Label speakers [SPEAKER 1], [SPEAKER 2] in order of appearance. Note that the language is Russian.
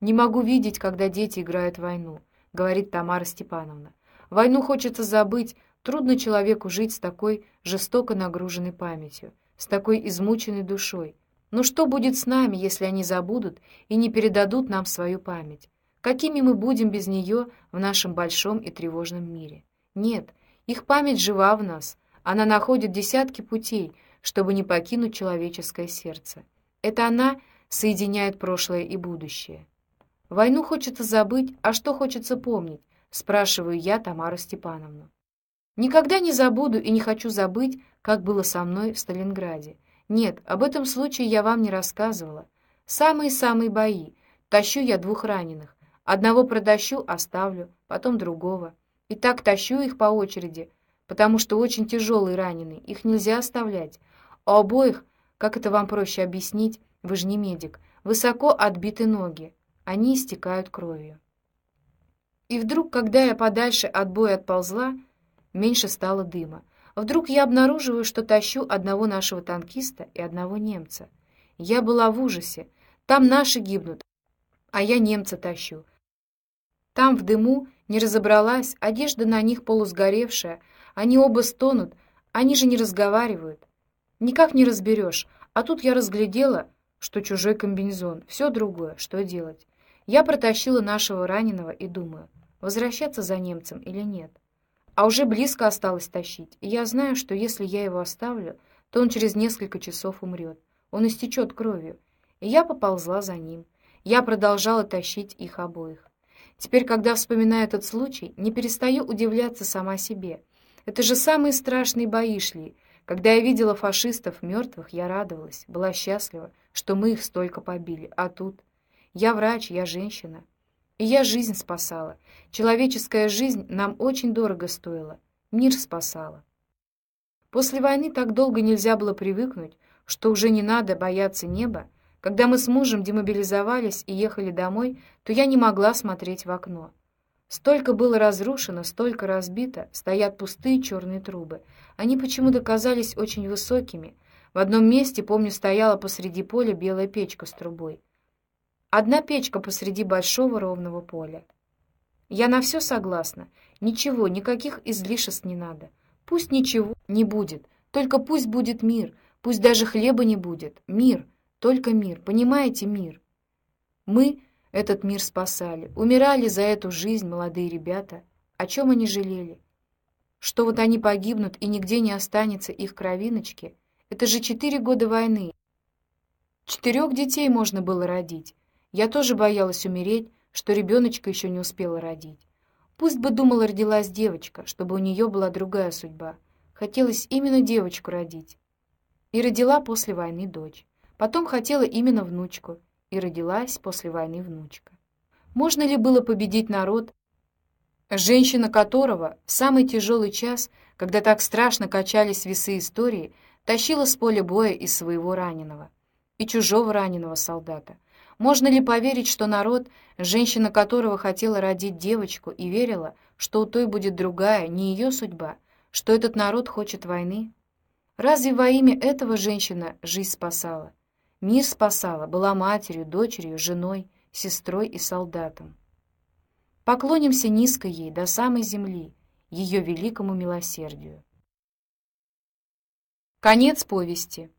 [SPEAKER 1] Не могу видеть, когда дети играют в войну, говорит Тамара Степановна. Войну хочется забыть, трудно человеку жить с такой жестоко нагруженной памятью, с такой измученной душой. Но что будет с нами, если они забудут и не передадут нам свою память? Какими мы будем без нее в нашем большом и тревожном мире? Нет, их память жива в нас. Она находит десятки путей, чтобы не покинуть человеческое сердце. Это она соединяет прошлое и будущее. Войну хочется забыть, а что хочется помнить, спрашиваю я Тамару Степановну. Никогда не забуду и не хочу забыть, как было со мной в Сталинграде. Нет, об этом случае я вам не рассказывала. Самые-самые бои. Тащу я двух раненых. Одного протащу, оставлю, потом другого. И так тащу их по очереди, потому что очень тяжелые раненые, их нельзя оставлять. У обоих, как это вам проще объяснить, вы же не медик, высоко отбиты ноги, они истекают кровью. И вдруг, когда я подальше от боя отползла, меньше стало дыма. Вдруг я обнаруживаю, что тащу одного нашего танкиста и одного немца. Я была в ужасе. Там наши гибнут, а я немца тащу. Там в дыму не разобралась, одежда на них полусгоревшая, они оба стонут, они же не разговаривают. Никак не разберешь, а тут я разглядела, что чужой комбинезон, все другое, что делать. Я протащила нашего раненого и думаю, возвращаться за немцем или нет. А уже близко осталось тащить, и я знаю, что если я его оставлю, то он через несколько часов умрет. Он истечет кровью. И я поползла за ним. Я продолжала тащить их обоих. Теперь, когда вспоминаю этот случай, не перестаю удивляться сама себе. Это же самые страшные бои шли. Когда я видела фашистов мертвых, я радовалась, была счастлива, что мы их столько побили. А тут я врач, я женщина. И я жизнь спасала. Человеческая жизнь нам очень дорого стоила. Мир спасала. После войны так долго нельзя было привыкнуть, что уже не надо бояться неба, когда мы с мужем демобилизовались и ехали домой, то я не могла смотреть в окно. Столько было разрушено, столько разбито, стоят пустые черные трубы. Они почему-то казались очень высокими. В одном месте, помню, стояла посреди поля белая печка с трубой. Одна печка посреди большого ровного поля. Я на все согласна. Ничего, никаких излишеств не надо. Пусть ничего не будет, только пусть будет мир, пусть даже хлеба не будет. Мир — только мир, понимаете, мир. Мы этот мир спасали, умирали за эту жизнь молодые ребята. О чем они жалели? Что вот они погибнут и нигде не останется их кровиночки? Это же четыре года войны. Четырех детей можно было родить. Я тоже боялась умереть, что ребеночка еще не успела родить. Пусть бы думала, родилась девочка, чтобы у нее была другая судьба. Хотелось именно девочку родить. И родила после войны дочь. Потом хотела именно внучку, и родилась после войны внучка. Можно ли было победить народ, женщина которого в самый тяжелый час, когда так страшно качались весы истории, тащила с поля боя из своего раненого и чужого раненого солдата? Можно ли поверить, что народ, женщина которого хотела родить девочку и верила, что у той будет другая, не ее судьба, что этот народ хочет войны? Разве во имя этого женщина жизнь спасала? Мир спасала, была матерью, дочерью, женой, сестрой и солдатом. Поклонимся низко ей до самой земли, ее великому милосердию. Конец повести.